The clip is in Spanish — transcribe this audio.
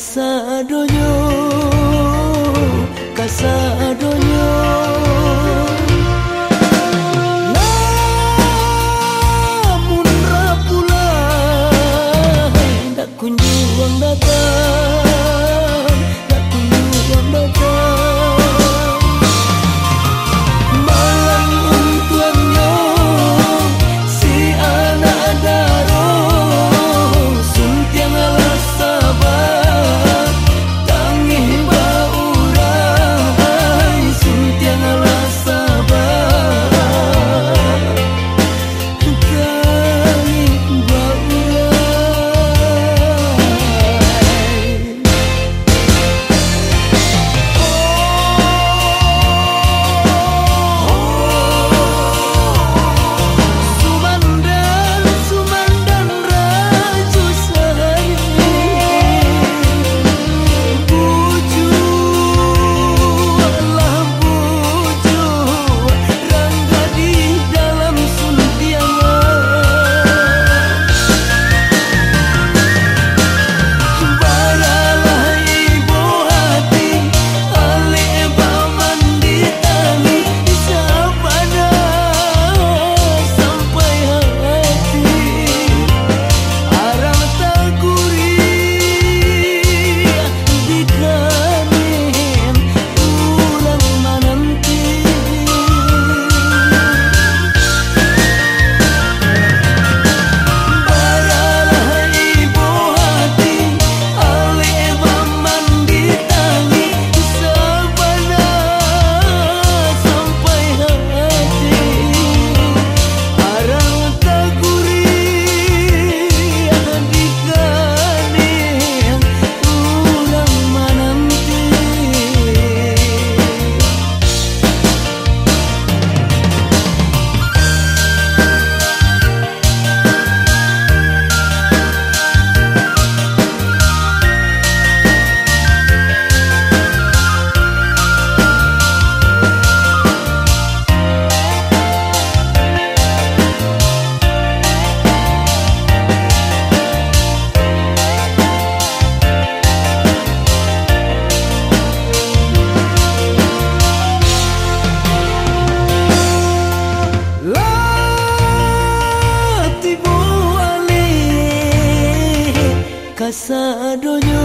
Kasa donyo Kasa donyo Asa donya.